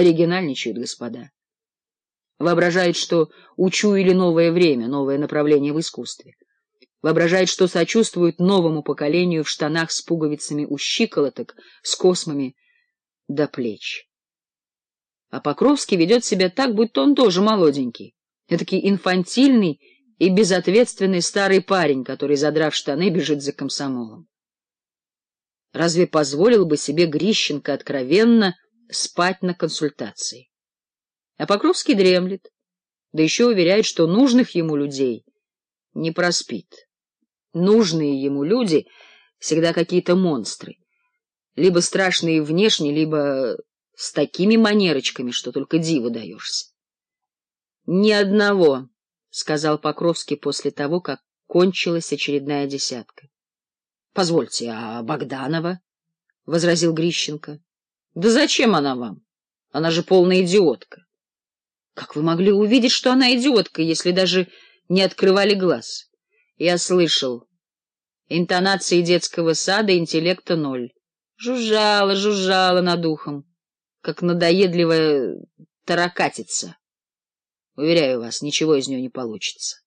оригинальничают, господа. Воображает, что учуяли новое время, новое направление в искусстве. Воображает, что сочувствуют новому поколению в штанах с пуговицами у щиколоток, с космами до плеч. А Покровский ведет себя так, будто он тоже молоденький, этакий инфантильный и безответственный старый парень, который, задрав штаны, бежит за комсомолом. Разве позволил бы себе Грищенко откровенно спать на консультации. А Покровский дремлет, да еще уверяет, что нужных ему людей не проспит. Нужные ему люди всегда какие-то монстры, либо страшные внешне, либо с такими манерочками, что только диву даешься. — Ни одного, — сказал Покровский после того, как кончилась очередная десятка. — Позвольте, а Богданова? — возразил Грищенко. Да зачем она вам? Она же полная идиотка. Как вы могли увидеть, что она идиотка, если даже не открывали глаз? Я слышал. Интонации детского сада, интеллекта ноль. Жужжала, жужжала над ухом, как надоедливая таракатица. Уверяю вас, ничего из нее не получится.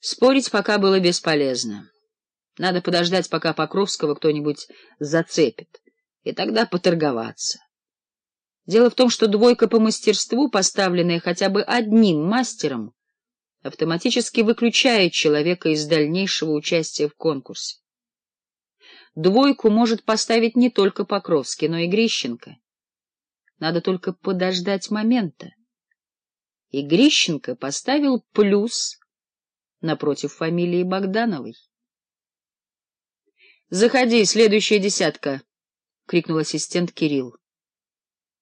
Спорить пока было бесполезно. Надо подождать, пока Покровского кто-нибудь зацепит и тогда поторговаться. Дело в том, что двойка по мастерству, поставленная хотя бы одним мастером, автоматически выключает человека из дальнейшего участия в конкурсе. Двойку может поставить не только Покровский, но и Грищенко. Надо только подождать момента. И Грищенко поставил плюс напротив фамилии Богдановой. «Заходи, следующая десятка». — крикнул ассистент Кирилл.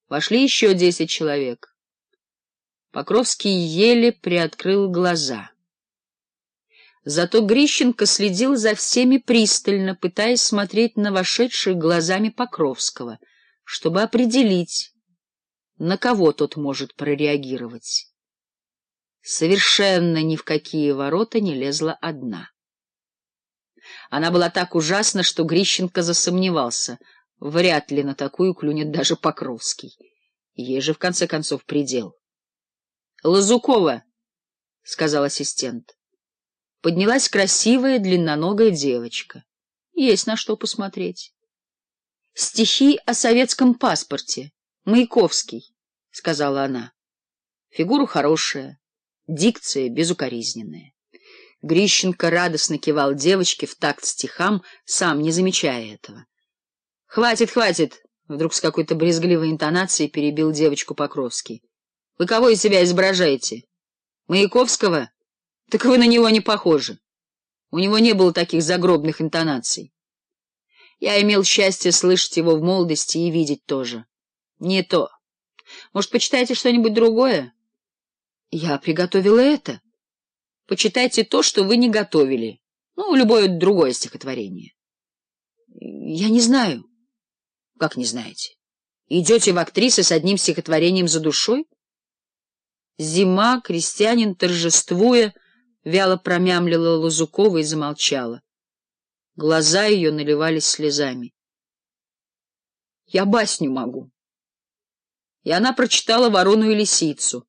Вошли еще десять человек. Покровский еле приоткрыл глаза. Зато Грищенко следил за всеми пристально, пытаясь смотреть на вошедших глазами Покровского, чтобы определить, на кого тот может прореагировать. Совершенно ни в какие ворота не лезла одна. Она была так ужасна, что Грищенко засомневался — Вряд ли на такую клюнет даже Покровский. Ей же, в конце концов, предел. — Лазукова, — сказал ассистент. Поднялась красивая длинноногая девочка. Есть на что посмотреть. — Стихи о советском паспорте. Маяковский, — сказала она. Фигура хорошая, дикция безукоризненная. Грищенко радостно кивал девочке в такт стихам, сам не замечая этого. Хватит, хватит! Вдруг с какой-то брезгливой интонацией перебил девочку Покровский. Вы кого из себя изображаете? Маяковского? Так вы на него не похожи. У него не было таких загробных интонаций. Я имел счастье слышать его в молодости и видеть тоже. Не то. Может, почитаете что-нибудь другое? Я приготовила это. Почитайте то, что вы не готовили. Ну, любое другое стихотворение. Я не знаю. Как не знаете? Идете в актрисы с одним стихотворением за душой? Зима, крестьянин, торжествуя, вяло промямлила Лазукова и замолчала. Глаза ее наливались слезами. Я басню могу. И она прочитала «Ворону и лисицу»,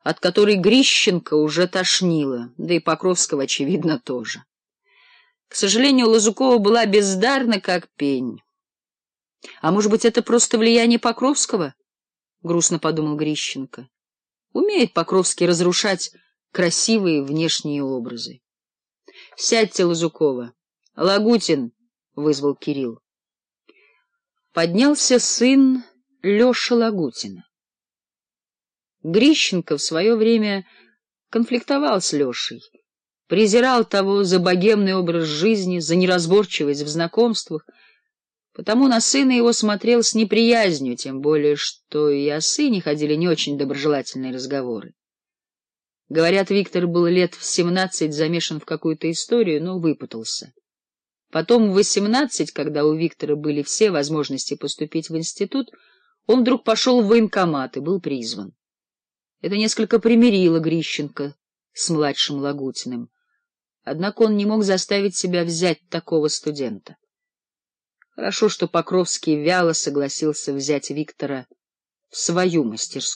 от которой Грищенко уже тошнила, да и Покровского, очевидно, тоже. К сожалению, Лазукова была бездарна, как пень. А может быть, это просто влияние Покровского? Грустно подумал Грищенко. Умеет Покровский разрушать красивые внешние образы. Сядьте, Лазукова. Лагутин, вызвал Кирилл. Поднялся сын Леша Лагутина. Грищенко в свое время конфликтовал с Лешей, презирал того за богемный образ жизни, за неразборчивость в знакомствах, Потому на сына его смотрел с неприязнью, тем более, что и о сыне ходили не очень доброжелательные разговоры. Говорят, Виктор был лет в семнадцать замешан в какую-то историю, но выпутался. Потом в восемнадцать, когда у Виктора были все возможности поступить в институт, он вдруг пошел в военкомат и был призван. Это несколько примирило Грищенко с младшим Лагутиным. Однако он не мог заставить себя взять такого студента. Хорошо, что Покровский вяло согласился взять Виктора в свою мастерскую.